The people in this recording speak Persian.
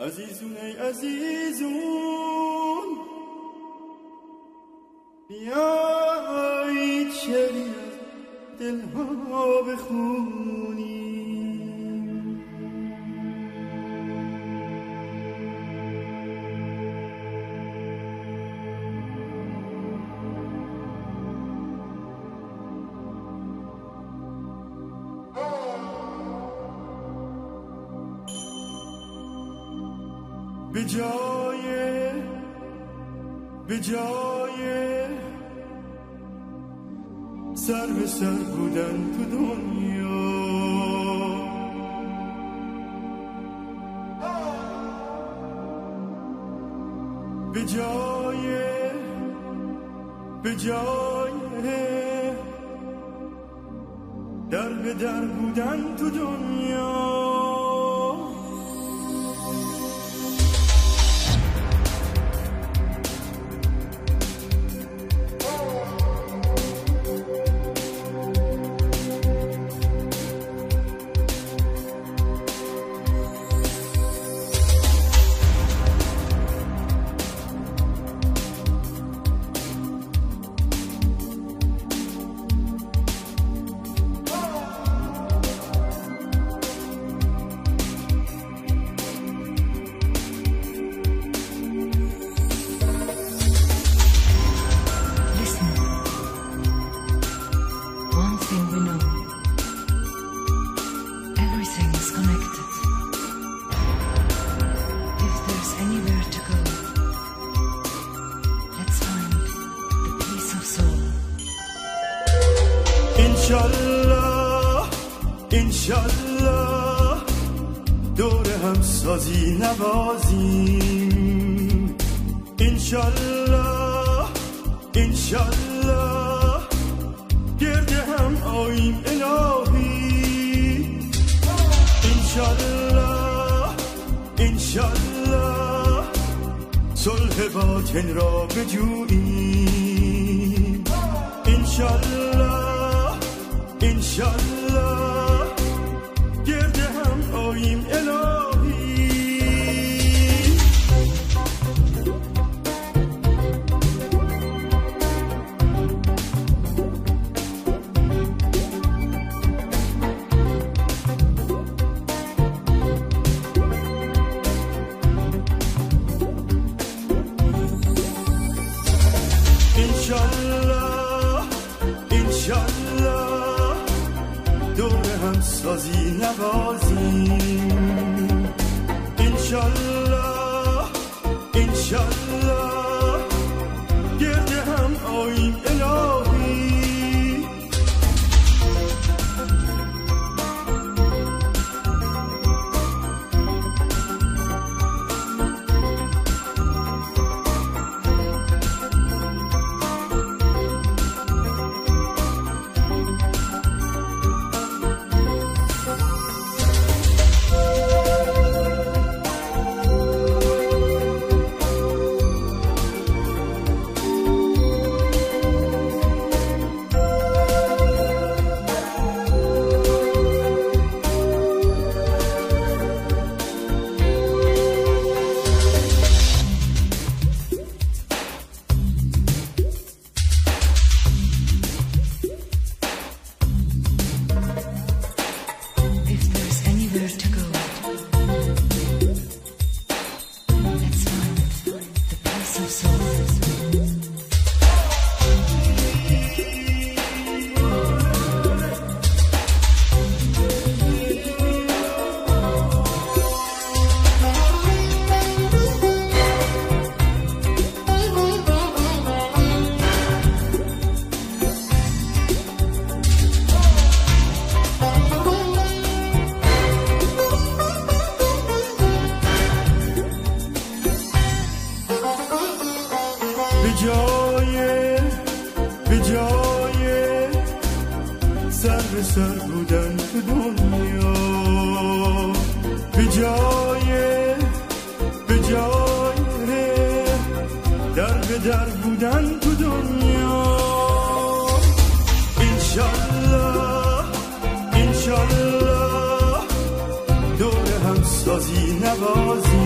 عزیزون ای عزیزون. بیایید شعری از دلها بخونیم به جای به جای. سر به سر بودن تو دنیا. به جای به جای. در به در بودن تو دنیا. انشالله انشالله دور هم سازی نوازیم. انشالله انشالله گرد هم آییم الهی. انشالله انشالله صلح باطن را بجوییم. انشالله انشالله گرد هم آییم الهی انشالله انشالله دور هم سازی نوازیم انشالله انشالله. سر سر بودن تو دنیا. به جای به جای در به در بودن تو دنیا. انشالله انشالله دور هم سازی نوازی.